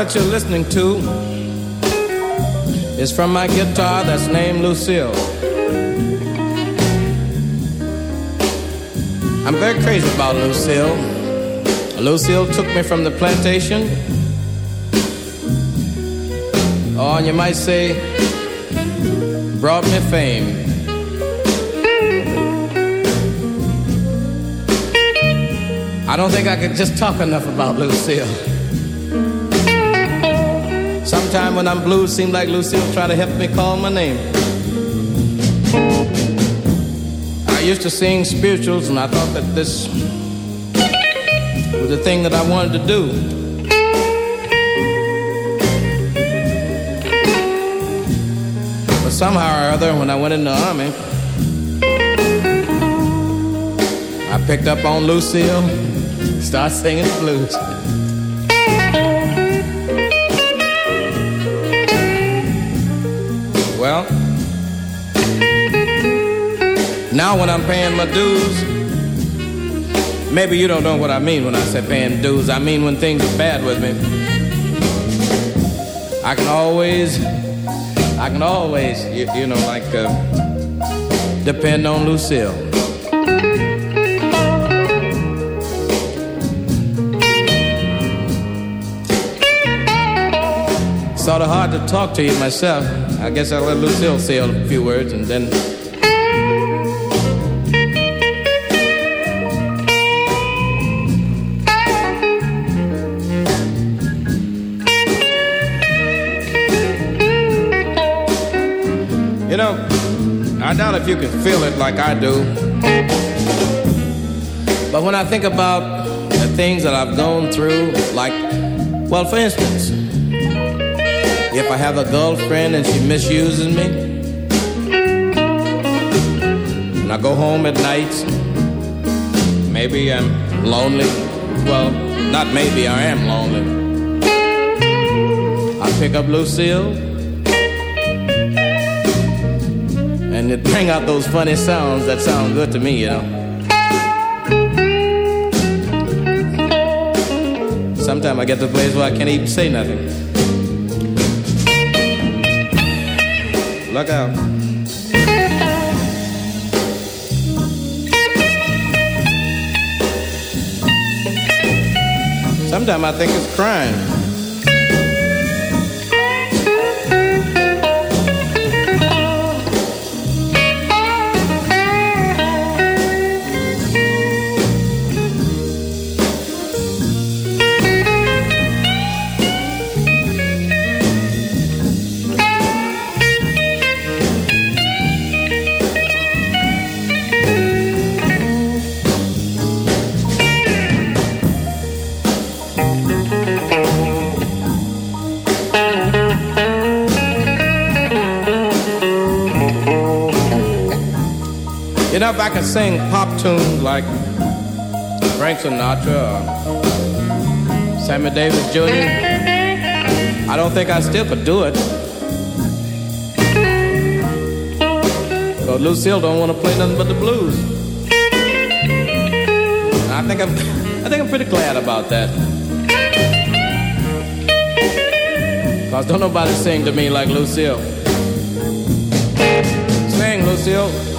That you're listening to is from my guitar that's named Lucille. I'm very crazy about Lucille. Lucille took me from the plantation. Oh, and you might say, brought me fame. I don't think I could just talk enough about Lucille. Sometime when I'm blue, it seems like Lucille try to help me call my name. I used to sing spirituals, and I thought that this was the thing that I wanted to do. But somehow or other, when I went in the army, I picked up on Lucille, started singing the blues. Now when I'm paying my dues, maybe you don't know what I mean when I say paying dues. I mean when things are bad with me. I can always, I can always, you, you know, like uh, depend on Lucille. Sort of hard to talk to you myself. I guess I'll let Lucille say a few words and then. I doubt if you can feel it like I do. But when I think about the things that I've gone through, like, well, for instance, if I have a girlfriend and she misuses me, and I go home at night, maybe I'm lonely. Well, not maybe, I am lonely. I pick up Lucille, and it bring out those funny sounds that sound good to me, you know. Sometimes I get to a place where I can't even say nothing. Look out. Sometimes I think it's crime. I could sing pop tunes like Frank Sinatra or Sammy Davis Jr., I don't think I still could do it. Because Lucille don't want to play nothing but the blues. I think I'm, I think I'm pretty glad about that. Cause don't nobody sing to me like Lucille. Sing, Lucille.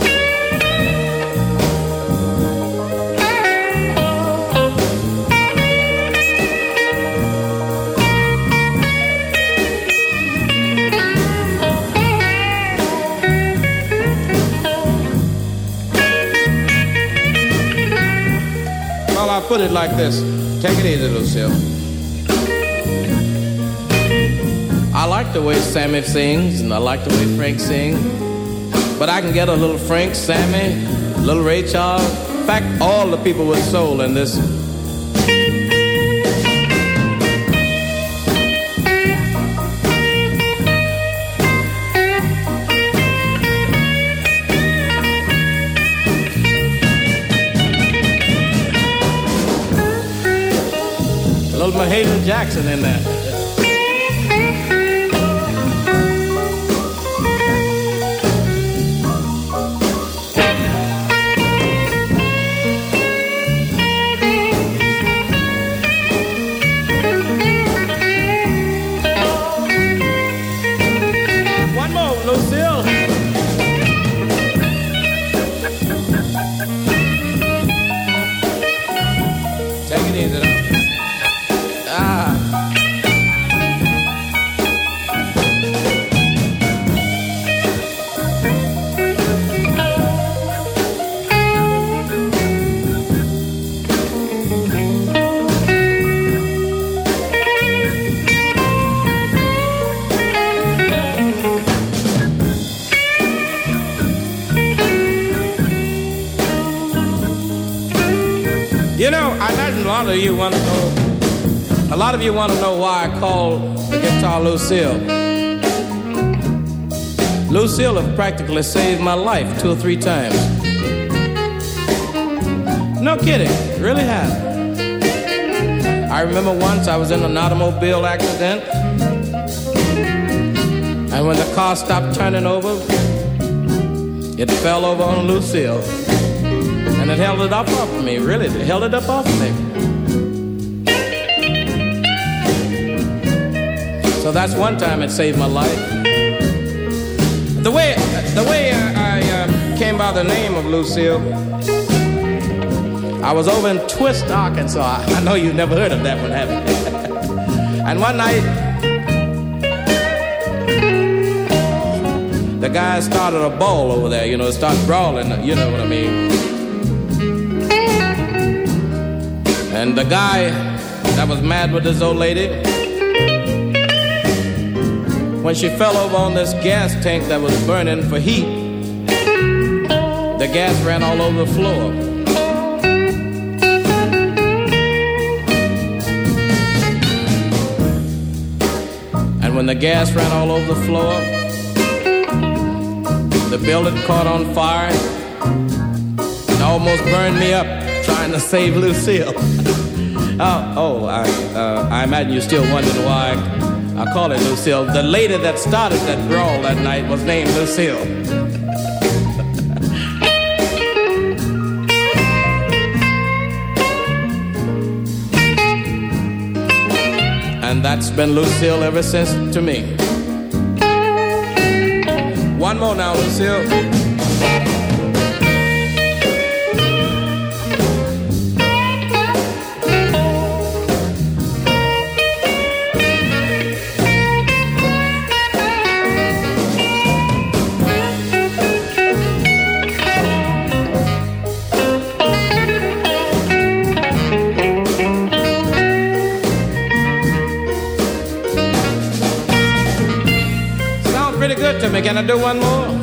Put it like this. Take it easy, Lucille. I like the way Sammy sings, and I like the way Frank sings. But I can get a little Frank, Sammy, little Ray Charles. In fact, all the people with soul in this. Hazel Jackson in that. Take it easy. Of you want to know why I call the guitar Lucille. Lucille have practically saved my life two or three times. No kidding, really have. I remember once I was in an automobile accident, and when the car stopped turning over, it fell over on Lucille. And it held it up off of me, really, it held it up off of me. So that's one time it saved my life. The way, the way I, I uh, came by the name of Lucille, I was over in Twist, Arkansas. I know you've never heard of that one, have you? and one night, the guys started a ball over there, you know, it started brawling, you know what I mean. And the guy that was mad with this old lady, when she fell over on this gas tank that was burning for heat, the gas ran all over the floor. And when the gas ran all over the floor, the building caught on fire and almost burned me up trying to save Lucille. oh, oh I, uh, I imagine you're still wondering why I, I call it Lucille. The lady that started that brawl that night was named Lucille. and that's been Lucille ever since to me. One more now, Lucille. Can I do one more?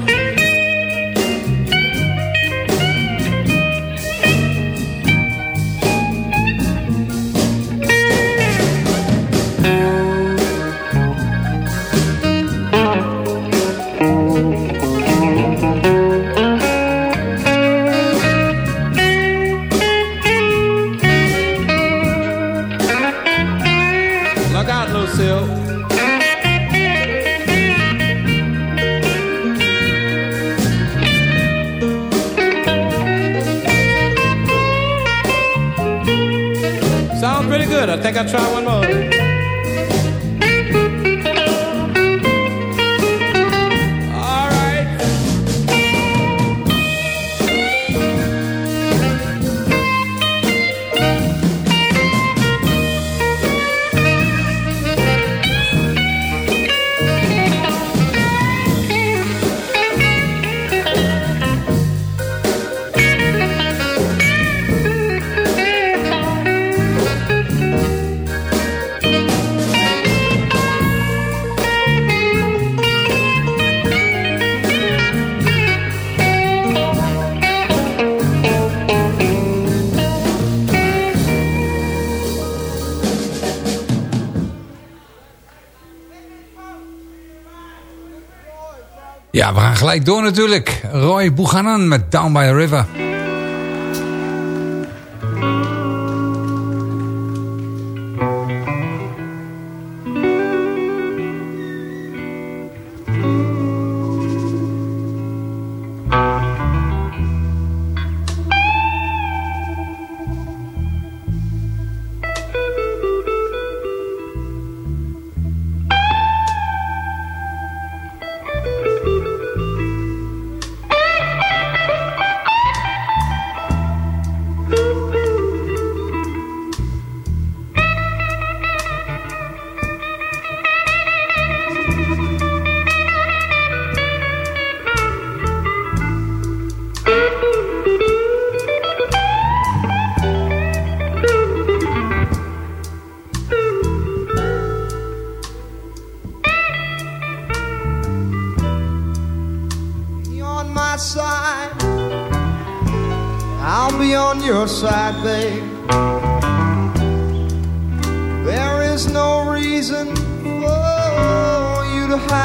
We gaan gelijk door natuurlijk. Roy Buchanan met Down by the River.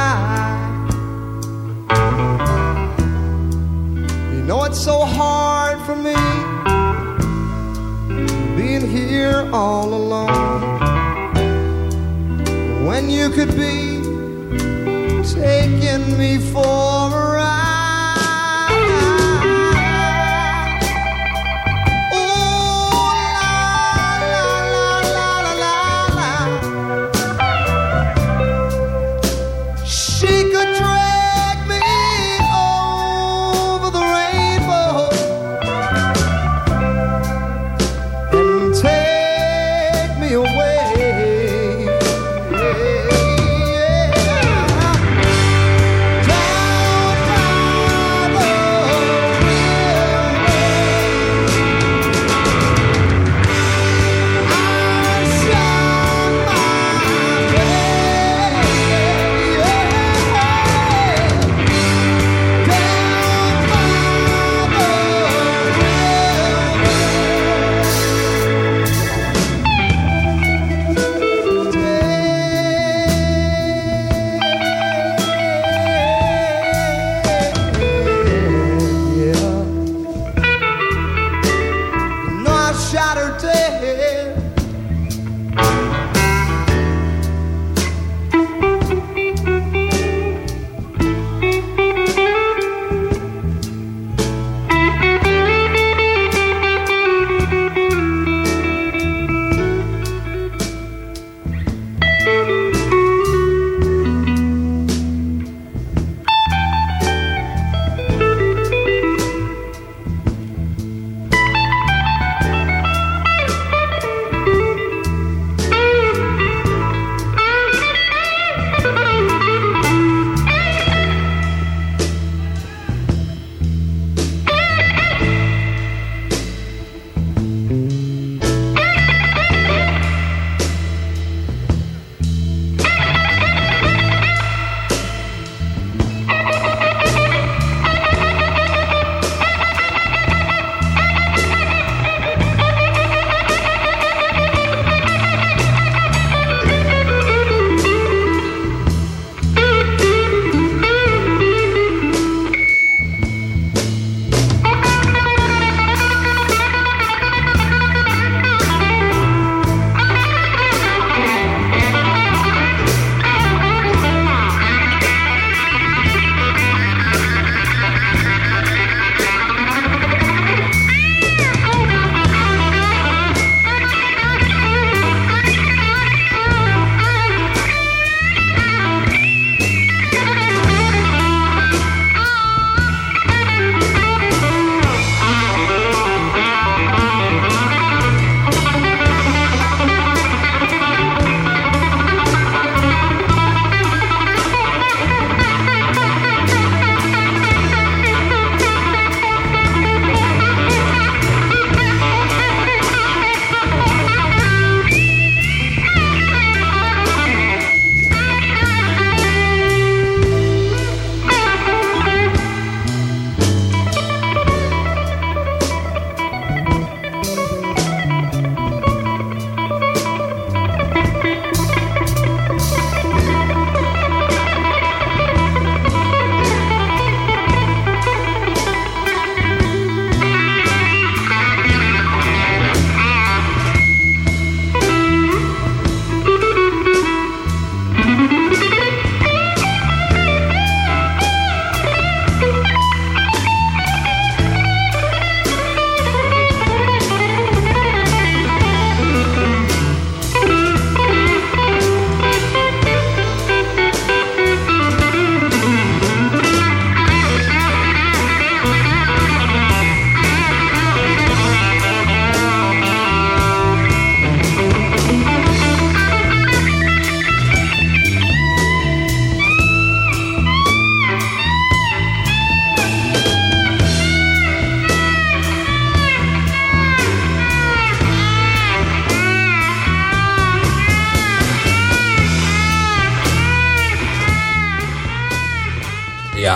You. Know it's so hard for me being here all alone when you could be taking me for a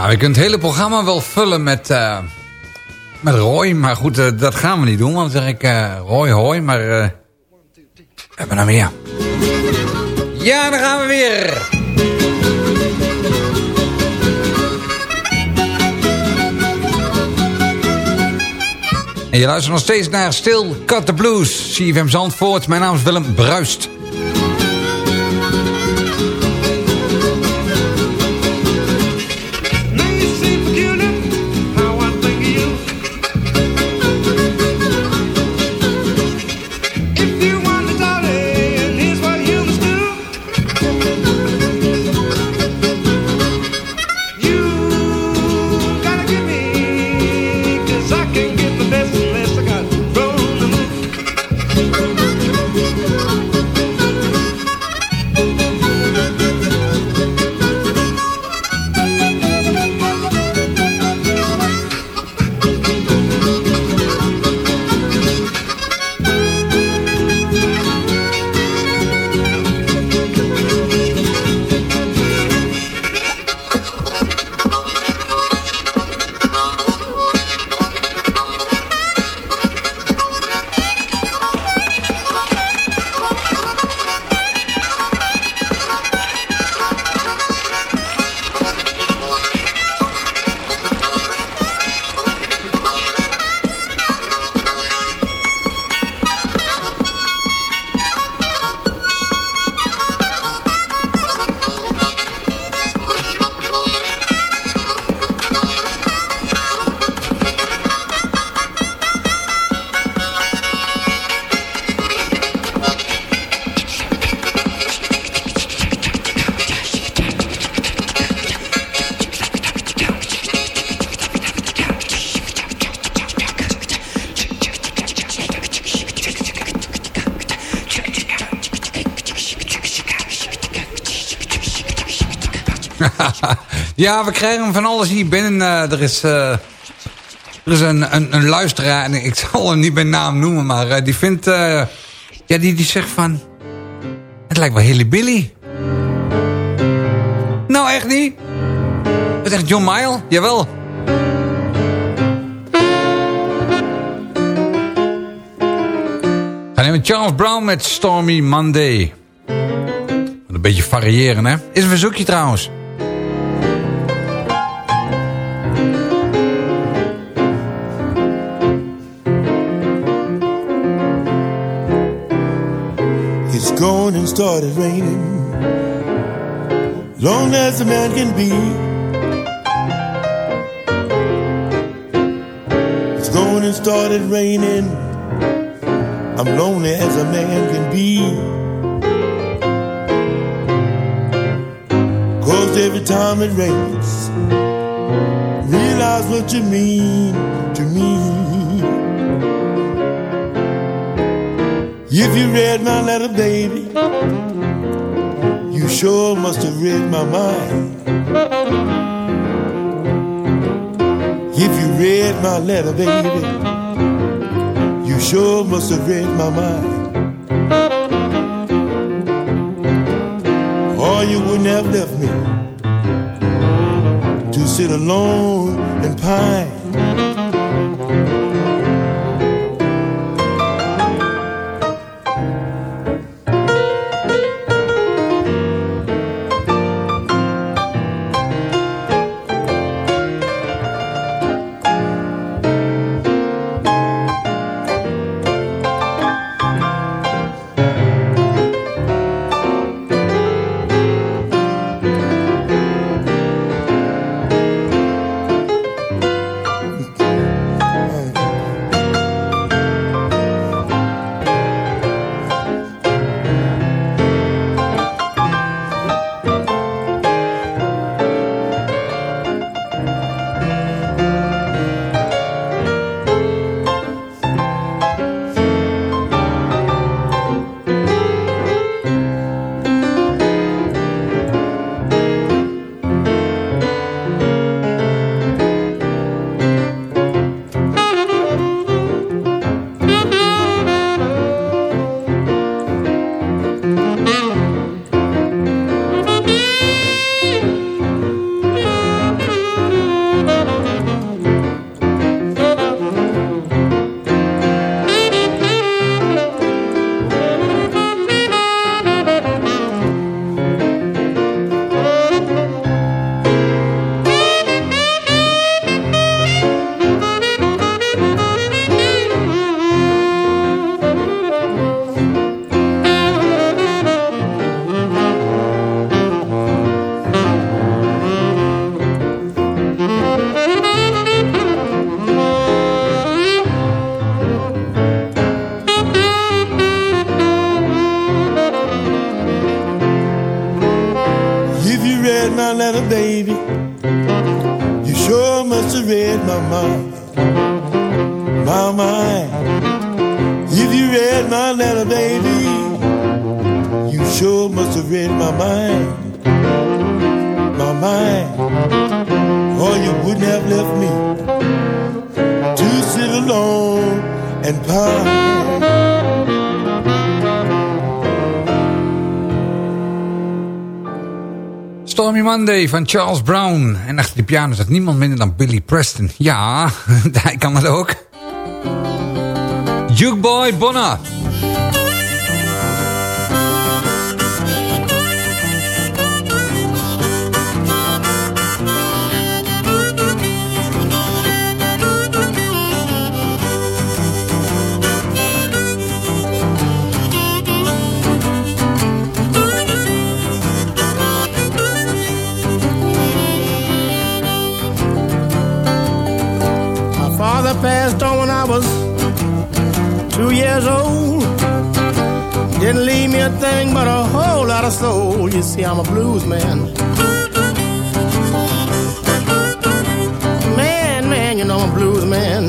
Ja, we kunnen het hele programma wel vullen met, uh, met Roy. Maar goed, uh, dat gaan we niet doen. Want dan zeg ik uh, Roy, hoi. Maar we hebben nou meer. Ja, daar gaan we weer. En je luistert nog steeds naar Still Cut the Blues. CFM Zandvoort. Mijn naam is Willem Bruist. Ja, we krijgen van alles hier binnen. Uh, er is, uh, er is een, een, een, luisteraar, en ik zal hem niet bij naam noemen, maar uh, die vindt... ja, die, die zegt van... Het lijkt wel Hilly Billy. Nou, echt niet? Wat zegt John Mayle? Jawel. Gaan met Charles Brown met Stormy Monday. Een beetje variëren, hè? Is een verzoekje trouwens. Gone and started raining. Long as a man can be. It's gone and started raining. I'm lonely as a man can be. Cause every time it rains, realize what you mean to me. If you read my letter, baby, you sure must have read my mind. If you read my letter, baby, you sure must have read my mind. Or you wouldn't have left me to sit alone and pine. Van Charles Brown. En achter de piano zat niemand minder dan Billy Preston. Ja, hij kan het ook. Jukeboy Bonner. Of soul. You see, I'm a blues man. Man, man, you know I'm a blues man.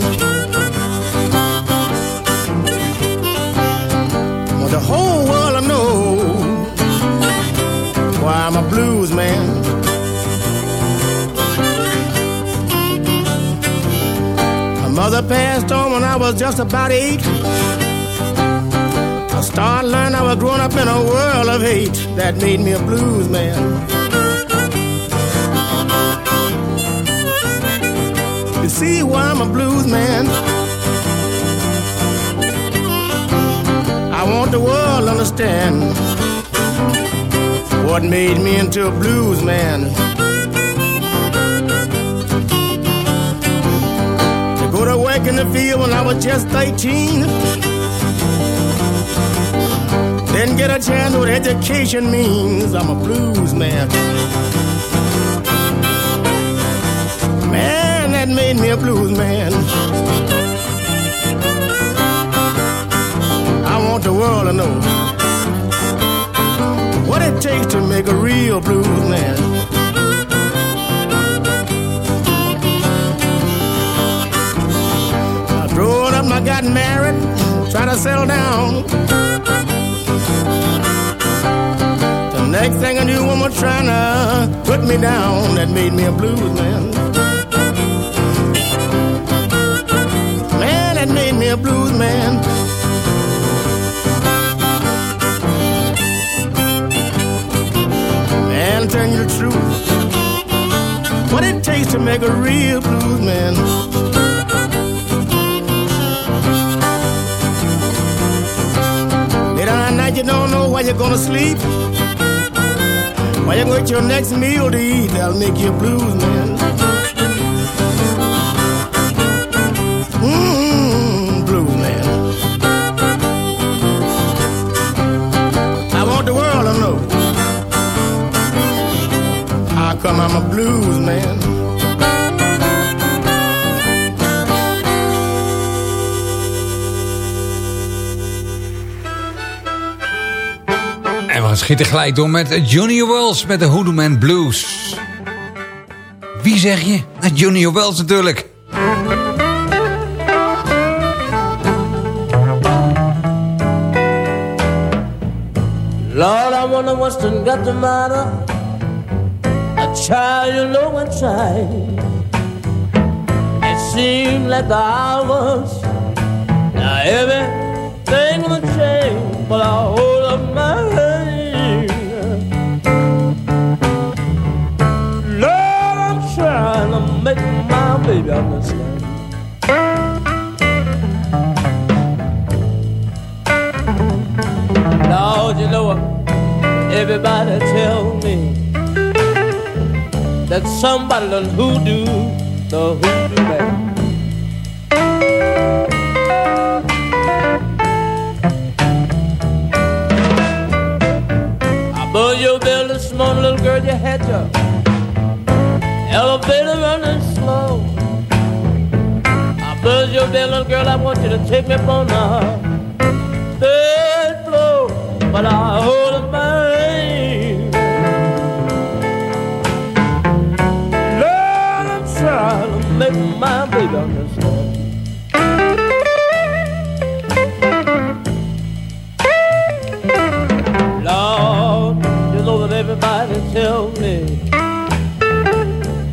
Want the whole world to know why I'm a blues man. My mother passed on when I was just about eight. I learning I was growing up in a world of hate that made me a blues man. You see why I'm a blues man? I want the world to understand what made me into a blues man. To go to work in the field when I was just 13. Then get a chance what education means. I'm a blues man. Man, that made me a blues man. I want the world to know what it takes to make a real blues man. I growing up, I got married, tried to settle down. Next thing I knew, woman trying to put me down. That made me a blues man. Man, that made me a blues man. Man, tell you the truth. What it takes to make a real blues man. Later at night, you don't know where you're gonna sleep. Where you gonna get your next meal to eat? That'll make you blues man. Mmm, blues man. I want the world to know how come I'm a blues man. En we schieten gelijk door met Junior Wells met de Hoodoo Man Blues. Wie zeg je? Junior Wells natuurlijk. Lord, I wonder what's done got the matter. A child, you know, child. It seems like the hours. Now everything will change, but I hold up my hand. Baby understand. Lord, you know what? Everybody tell me that somebody done hoodoo the hoodoo man. I bought your bill this morning, little girl, you had your elevator running buzz your bill, little girl, I want you to take me up on the third floor, but I hold a mind. Lord, I'm trying to make understand. Lord, you know that everybody tell me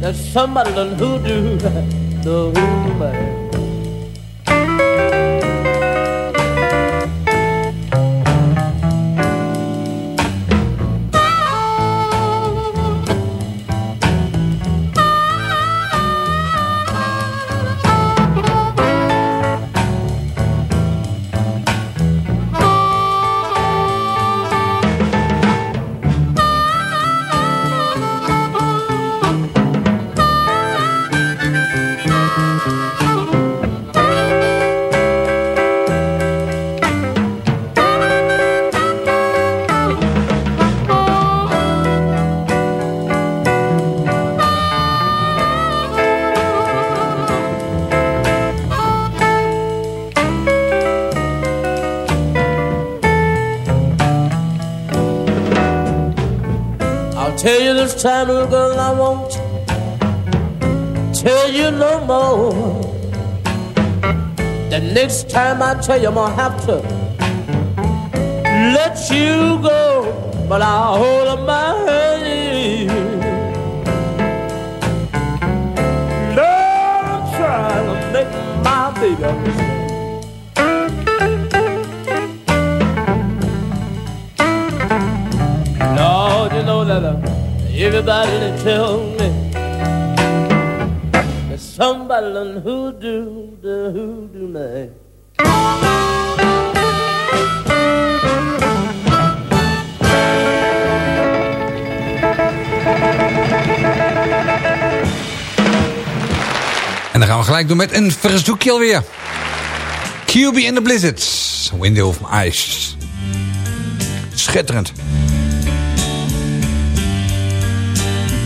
that somebody done hoodoo the hoodoo man. Time, little girl, I won't tell you no more. The next time I tell you, I'm gonna have to let you go, but I'll hold my hand. Lord, I'm trying to make my baby. Lord, you know that uh, everybody that tell me that somebody done hoodoo the hoodoo man. En dan gaan we gelijk doen met een verzoekje alweer. QB in the Blizzards. Window of Eyes. Schitterend.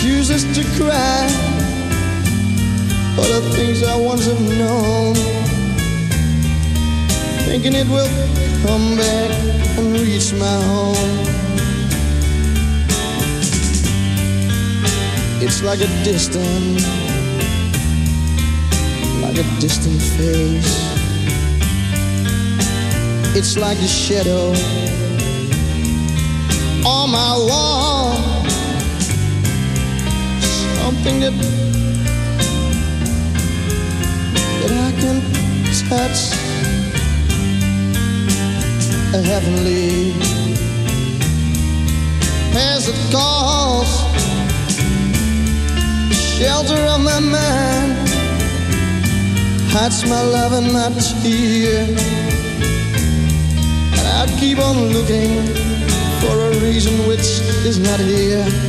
chooses to cry for the things I once have known, thinking it will come back and reach my home. It's like a distant, like a distant face. It's like a shadow on my wall something that that I can touch. A heavenly as it calls. The shelter of my mind. Hides my love and my tear and I keep on looking for a reason which is not here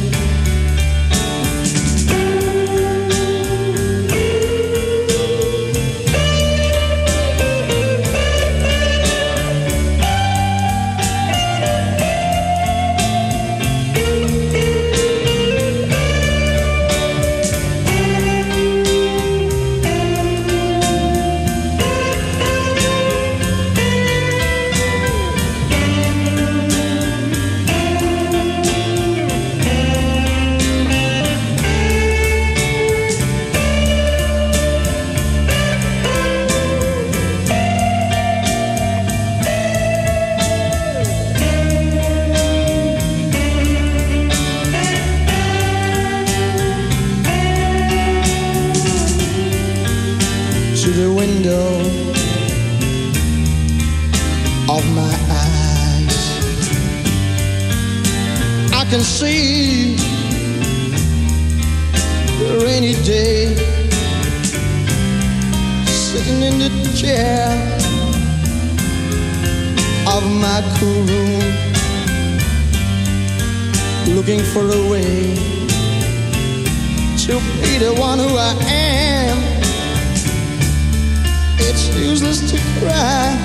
to cry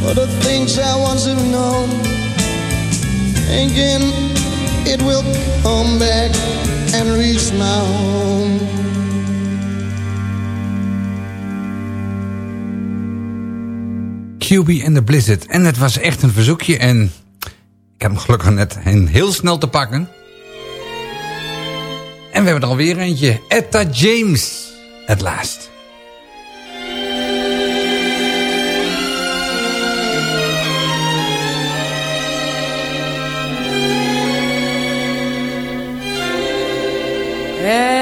for the things I once have known. Again, it will come back and reach my home. QB en de Blizzard. En het was echt een verzoekje. En ik heb hem gelukkig net heel snel te pakken. En we hebben er alweer eentje. Etta James. Het laatst. At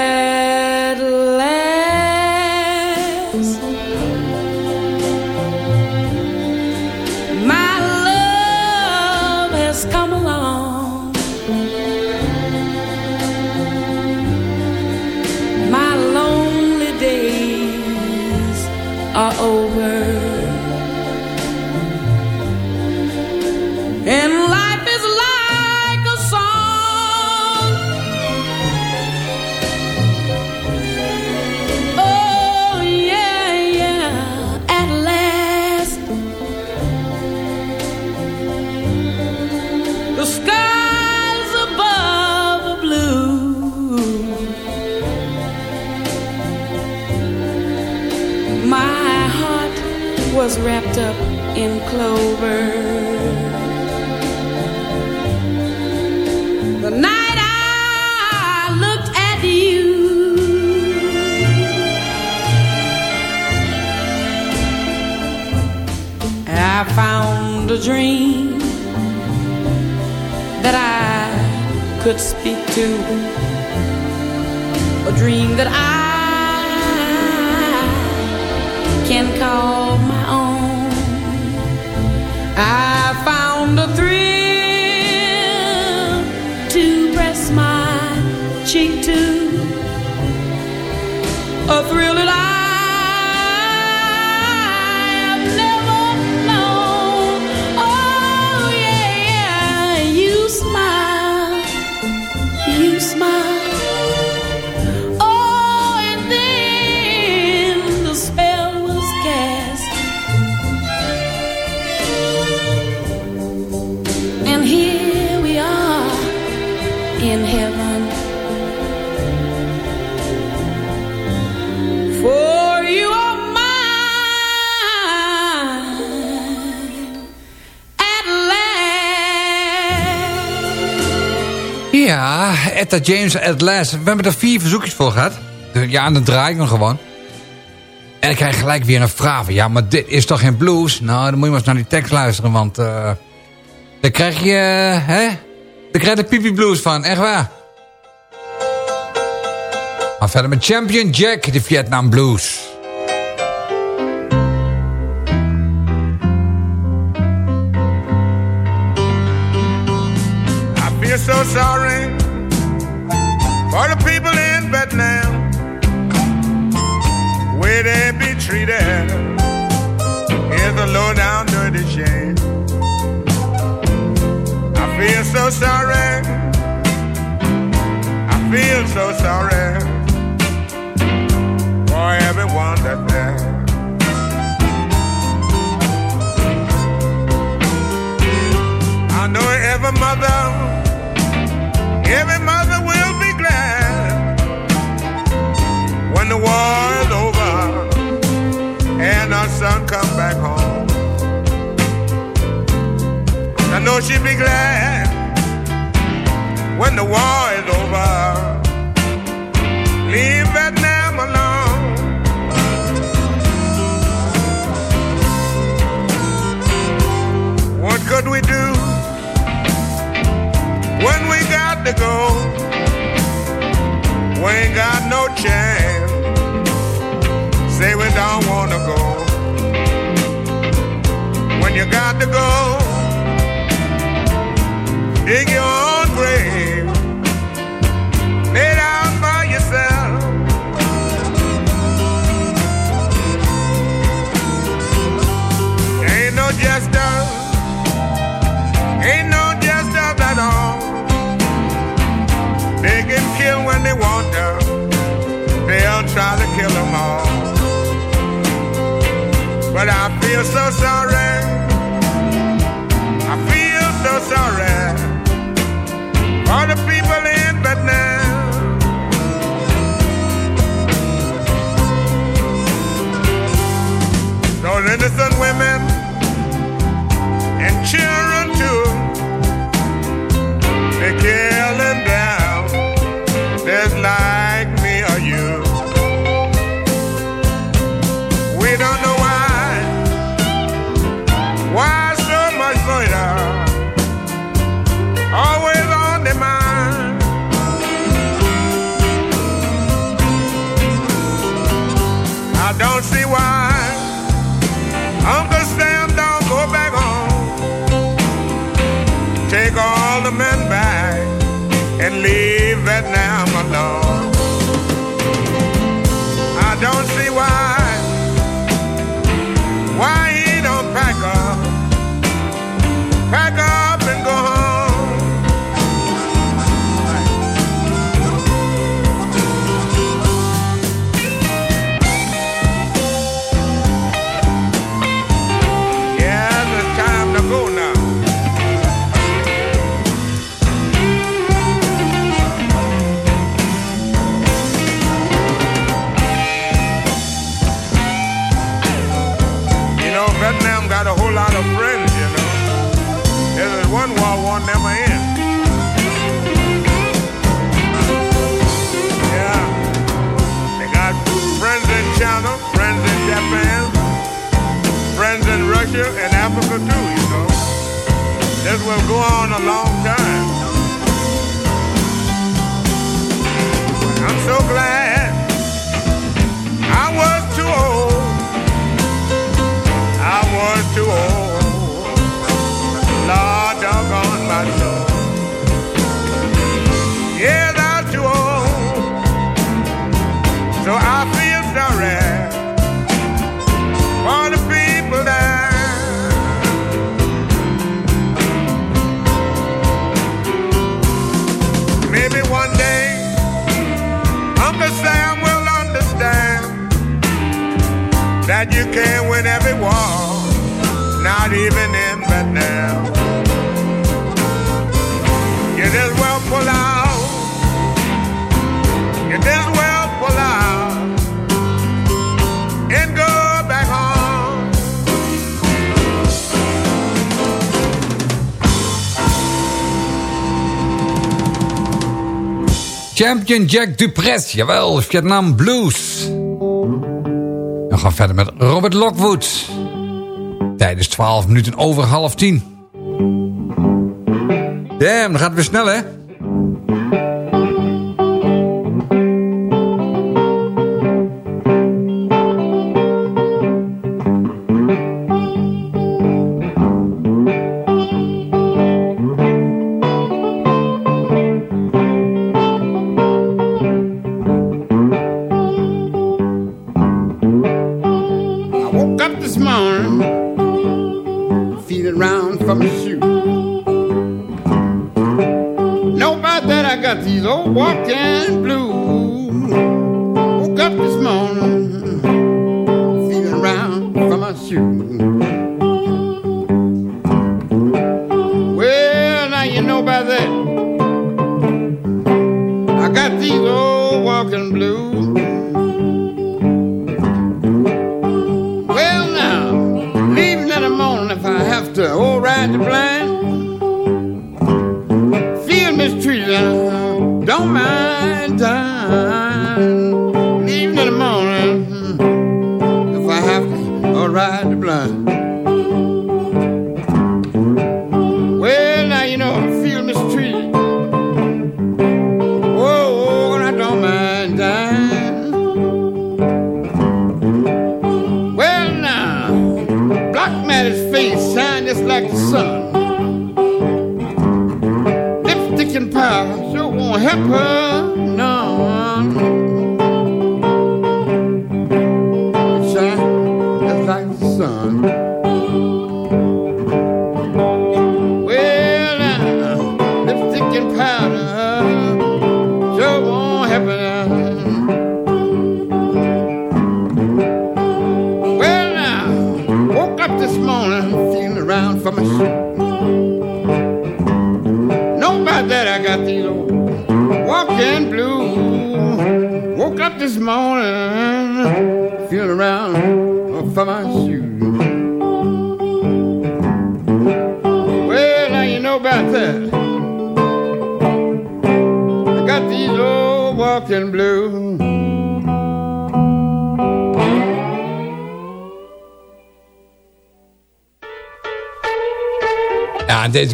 clover. The night I looked at you. I found a dream that I could speak to, a dream that I can call my own. I found a thrill to press my cheek to, a thrill Etta James at last. We hebben er vier verzoekjes voor gehad. Ja, en dan draai ik hem gewoon. En ik krijg gelijk weer een vraag. van, Ja, maar dit is toch geen blues? Nou, dan moet je maar eens naar die tekst luisteren, want... eh dan krijg je, eh, hè? Dan krijg je de pipi blues van, echt waar. Maar verder met Champion Jack, de Vietnam Blues. So sorry for the people in Vietnam, where they be treated is a low down dirty shame. I feel so sorry. I feel so sorry for everyone that's there. Be glad when the war is over. Leave Vietnam alone. What could we do when we got to go? We ain't got no chance. Say we don't wanna go. When you got to go, dig your own grave, made out by yourself. Ain't no just ain't no just at all. They can kill when they want to, they'll try to kill them all. But I feel so sorry, I feel so sorry. innocent can't win every war, not even in Vietnam. You just well pull out. You just well pull out and go back home. Champion Jack Dupress, jawel, Vietnam Blues gaan verder met Robert Lockwood. Tijdens 12 minuten over half 10. Damn, dat gaat weer snel hè.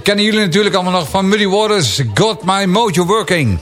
Kennen jullie natuurlijk allemaal nog van Muddy Waters. Got My Mojo Working.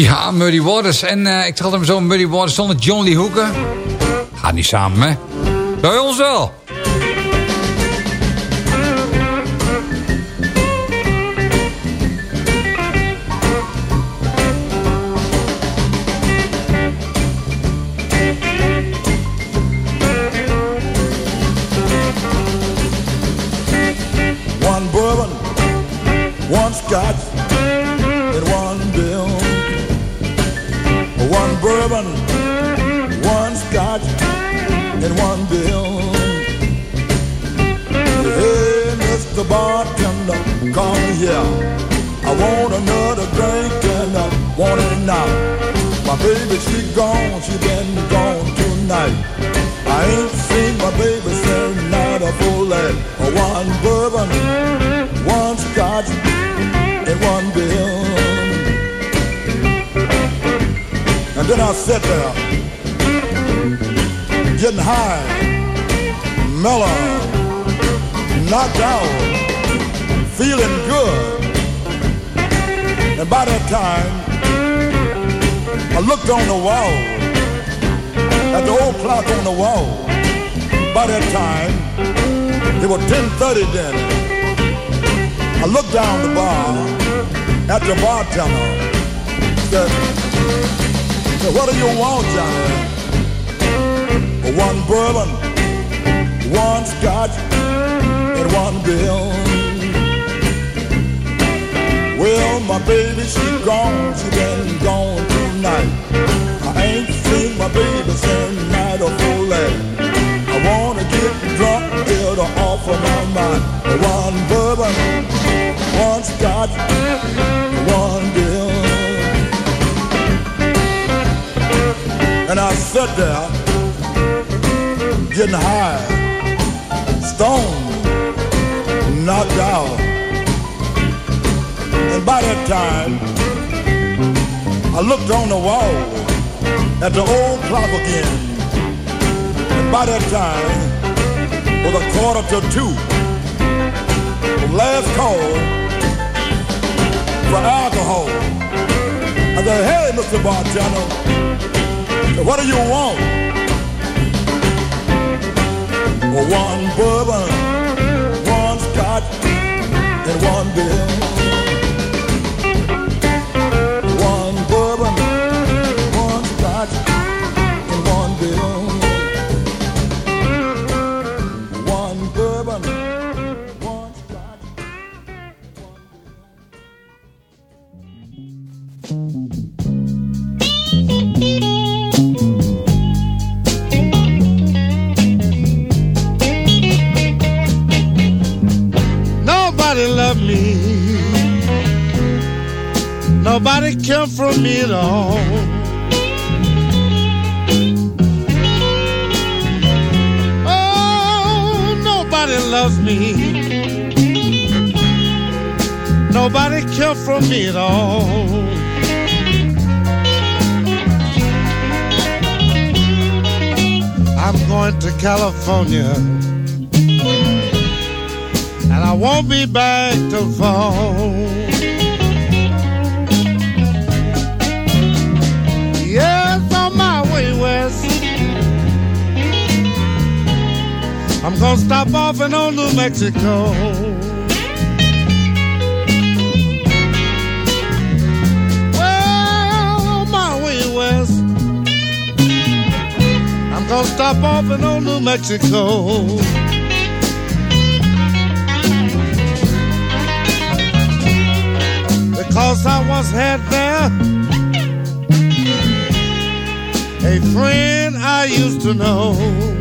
Ja, Muddy Waters. En eh, ik had hem zo Muddy Waters zonder John Lee Hooker. Gaat niet samen, hè? Bij ons wel. Here. I want another drink and I want it now. My baby, she gone, she been gone tonight. I ain't seen my baby since night of full life. One bourbon, one scotch, and one bill. And then I sat there, getting high, mellow, knocked out, feeling good. And by that time, I looked on the wall, at the old clock on the wall. By that time, it was 10.30 then. I looked down the bar at the bartender. Said, said, what do you want, Johnny? One bourbon, one scotch, and one bill. My baby, she gone, she been gone tonight. I ain't seen my baby since night of oh, full eh. I wanna get drunk, get her off of my mind. One bourbon, one scotch, one bill. And I sat there, getting high, stoned, knocked out. By that time, I looked on the wall at the old clock again. And by that time, was a quarter to two. Last call for alcohol. I said, hey, Mr. Bartender, what do you want? Well, one bourbon, one scotch, and one bill. Me at all. I'm going to California and I won't be back till fall. Yes, on my way west. I'm gonna stop off in old New Mexico. Gonna stop off in old New Mexico. because I once had there a friend I used to know.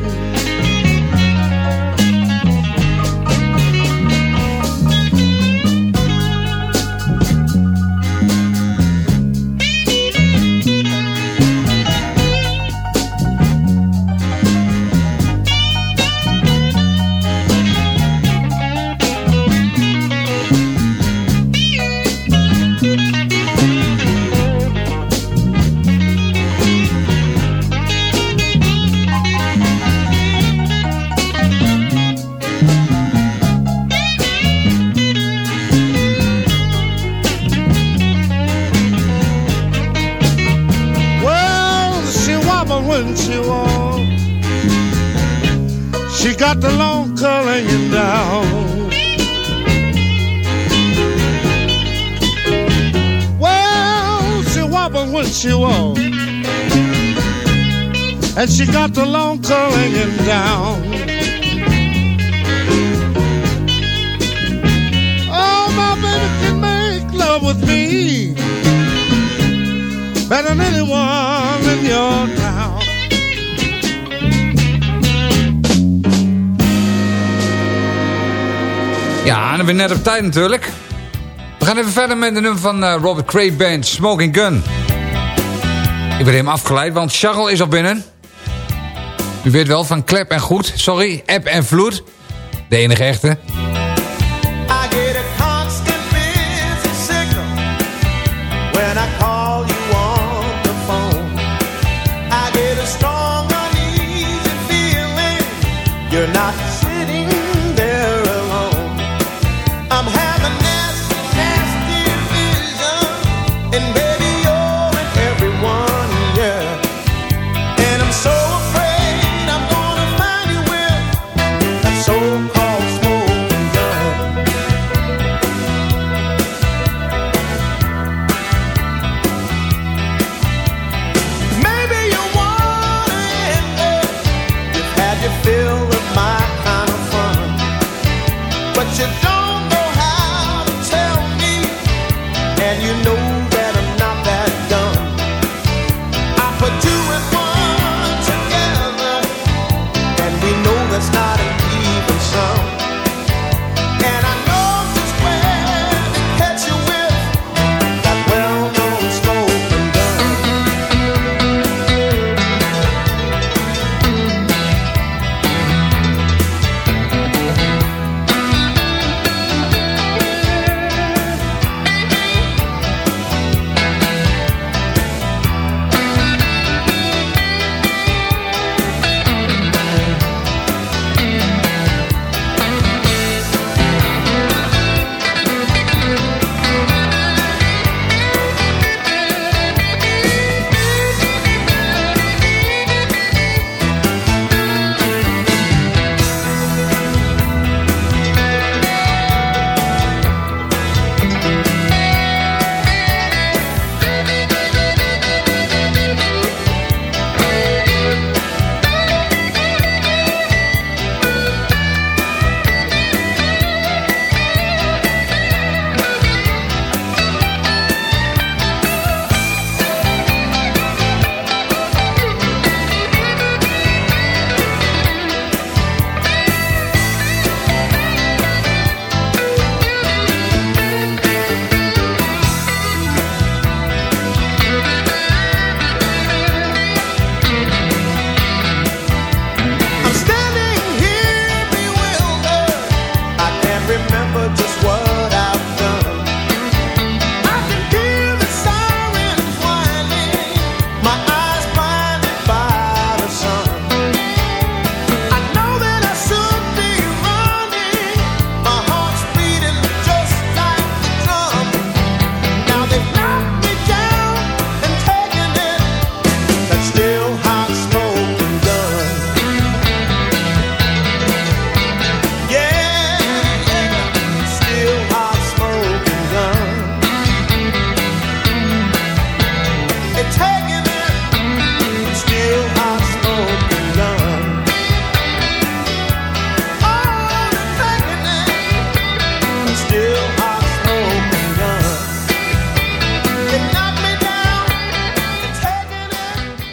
And she got the long down. Oh, my baby can make love with me better than anyone in your town. Ja, en dan ben net op tijd natuurlijk. We gaan even verder met de nummer van eh, Robert Cray Band, Smoking Gun. Ik ben hem afgeleid, want Charles is al binnen. U weet wel, van klep en goed. Sorry, app en vloed. De enige echte.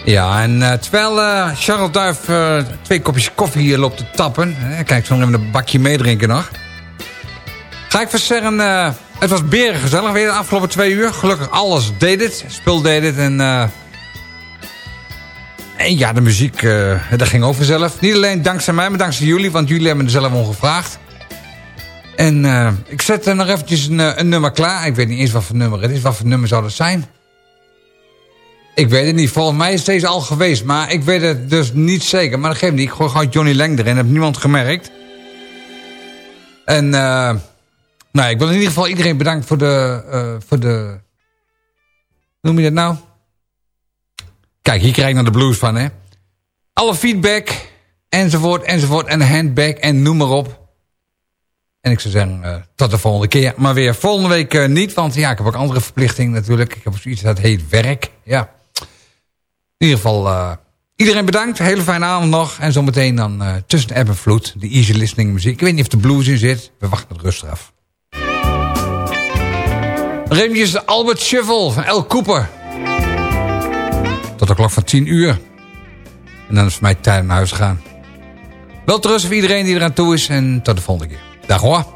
Ja, en uh, terwijl uh, Charles Duif uh, twee kopjes koffie hier loopt te tappen... kijk, zo even een bakje meedrinken nog... ga ik vast het was beren gezellig weer de afgelopen twee uur. Gelukkig alles deed het, spul deed het en... en ja, de muziek, dat ging over zelf. Niet alleen dankzij mij, maar dankzij jullie, want jullie hebben er zelf om gevraagd. En ik zet er nog eventjes een, een nummer klaar. Ik weet niet eens wat voor nummer het is. Wat voor nummer zou dat zijn? Ik weet het niet. Volgens mij is deze al geweest. Maar ik weet het dus niet zeker. Maar dat geeft niet. Ik gooi gewoon Johnny Lang erin. Heb niemand gemerkt. En uh, nou, ik wil in ieder geval iedereen bedanken voor de... Uh, voor de noem je dat nou? Kijk, hier krijg ik naar de blues van, hè. Alle feedback, enzovoort, enzovoort. En handbag en noem maar op. En ik zou zeggen, uh, tot de volgende keer. Maar weer volgende week niet, want ja, ik heb ook andere verplichtingen natuurlijk. Ik heb zoiets dat heet werk, ja. In ieder geval, uh, iedereen bedankt. Hele fijne avond nog. En zometeen dan uh, tussen ebb en vloed. De easy listening muziek. Ik weet niet of de blues in zit. We wachten het rustig af. De Albert Shuffle van El Cooper. Tot de klok van 10 uur. En dan is het mij tijd naar huis gaan. Wel terug voor iedereen die eraan toe is. En tot de volgende keer. Dag hoor.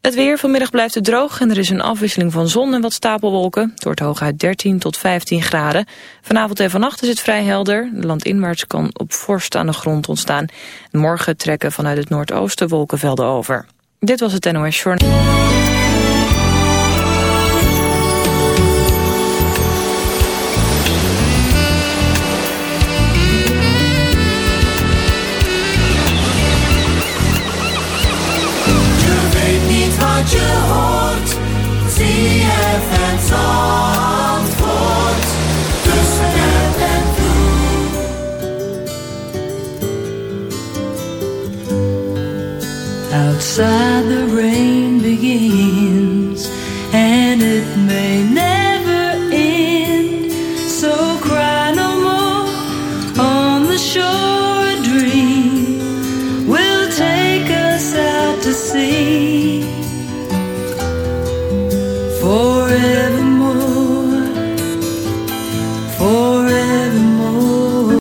Het weer vanmiddag blijft het droog en er is een afwisseling van zon en wat stapelwolken. Het wordt hooguit 13 tot 15 graden. Vanavond en vannacht is het vrij helder. Landinwaarts kan op vorst aan de grond ontstaan. Morgen trekken vanuit het noordoosten wolkenvelden over. Dit was het NOS Journal.